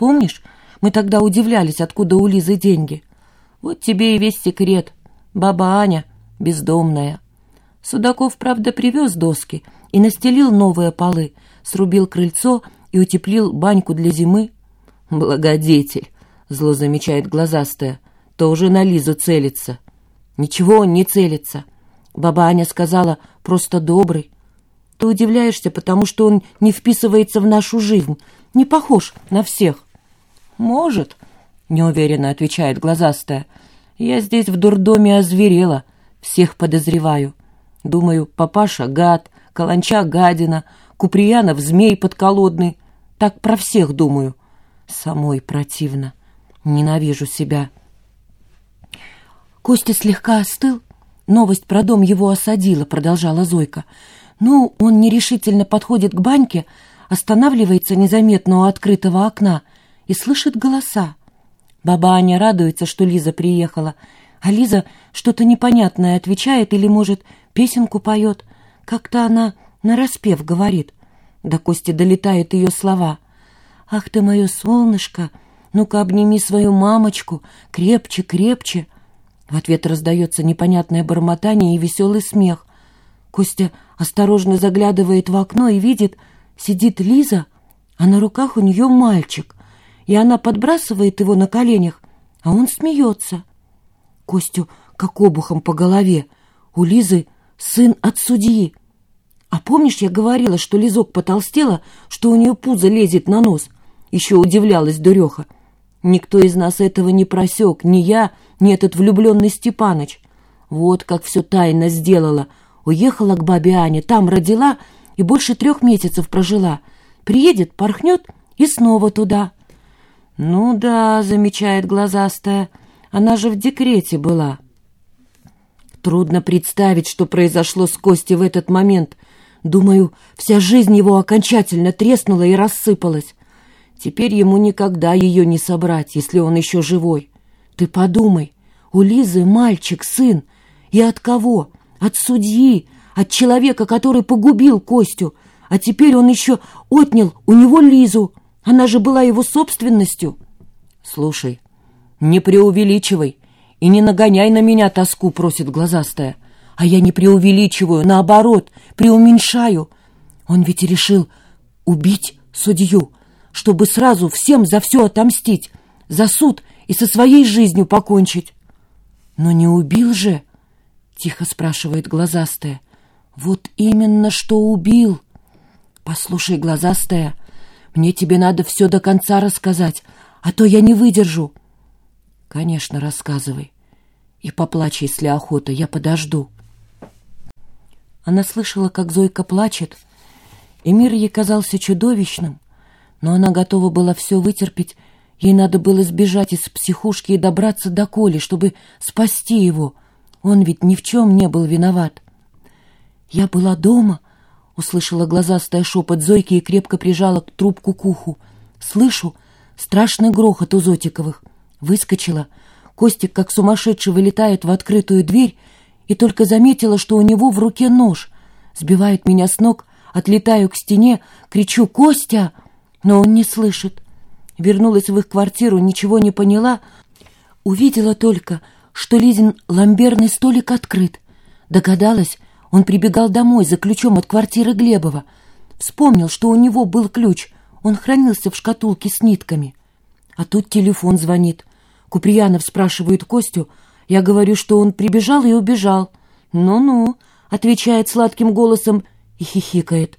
Помнишь, мы тогда удивлялись, откуда у Лизы деньги? Вот тебе и весь секрет. Баба Аня бездомная. Судаков, правда, привез доски и настелил новые полы, срубил крыльцо и утеплил баньку для зимы. Благодетель, зло замечает глазастая, тоже на Лизу целится. Ничего он не целится. Баба Аня сказала, просто добрый. Ты удивляешься, потому что он не вписывается в нашу жизнь, не похож на всех. Может, неуверенно отвечает глазастая. Я здесь в дурдоме озверела, всех подозреваю. Думаю, папаша гад, каланча гадина, Куприянов змей подколодный. Так про всех думаю. Самой противно. Ненавижу себя. Костя слегка остыл. Новость про дом его осадила, продолжала Зойка. Ну, он нерешительно подходит к баньке, останавливается незаметно у открытого окна и слышит голоса. Баба Аня радуется, что Лиза приехала, а Лиза что-то непонятное отвечает или, может, песенку поет. Как-то она нараспев говорит. До Кости долетают ее слова. «Ах ты мое солнышко! Ну-ка обними свою мамочку! Крепче, крепче!» В ответ раздается непонятное бормотание и веселый смех. Костя осторожно заглядывает в окно и видит, сидит Лиза, а на руках у нее мальчик, и она подбрасывает его на коленях, а он смеется. Костю как обухом по голове. У Лизы сын от судьи. А помнишь, я говорила, что Лизок потолстела, что у нее пузо лезет на нос? Еще удивлялась дуреха. Никто из нас этого не просек, ни я, ни этот влюбленный Степаныч. Вот как все тайно сделала. Уехала к бабе Ане, там родила и больше трех месяцев прожила. Приедет, порхнет и снова туда. Ну да, замечает глазастая, она же в декрете была. Трудно представить, что произошло с Костей в этот момент. Думаю, вся жизнь его окончательно треснула и рассыпалась. Теперь ему никогда ее не собрать, если он еще живой. Ты подумай, у Лизы мальчик, сын. И от кого? От судьи, от человека, который погубил Костю. А теперь он еще отнял у него Лизу. Она же была его собственностью. Слушай, не преувеличивай и не нагоняй на меня тоску, просит глазастая. А я не преувеличиваю, наоборот, преуменьшаю. Он ведь решил убить судью чтобы сразу всем за все отомстить, за суд и со своей жизнью покончить. Но не убил же, тихо спрашивает глазастая. Вот именно что убил. Послушай, глазастая, мне тебе надо все до конца рассказать, а то я не выдержу. Конечно, рассказывай. И поплачь, если охота, я подожду. Она слышала, как Зойка плачет, и мир ей казался чудовищным, но она готова была все вытерпеть. Ей надо было сбежать из психушки и добраться до Коли, чтобы спасти его. Он ведь ни в чем не был виноват. «Я была дома», — услышала глазастая шепот Зойки и крепко прижала трубку к уху. «Слышу страшный грохот у Зотиковых. Выскочила. Костик, как сумасшедший, вылетает в открытую дверь и только заметила, что у него в руке нож. Сбивает меня с ног, отлетаю к стене, кричу «Костя!» но он не слышит. Вернулась в их квартиру, ничего не поняла, увидела только, что Лизин ламберный столик открыт. Догадалась, он прибегал домой за ключом от квартиры Глебова. Вспомнил, что у него был ключ, он хранился в шкатулке с нитками. А тут телефон звонит. Куприянов спрашивает Костю. Я говорю, что он прибежал и убежал. «Ну-ну», — отвечает сладким голосом и хихикает.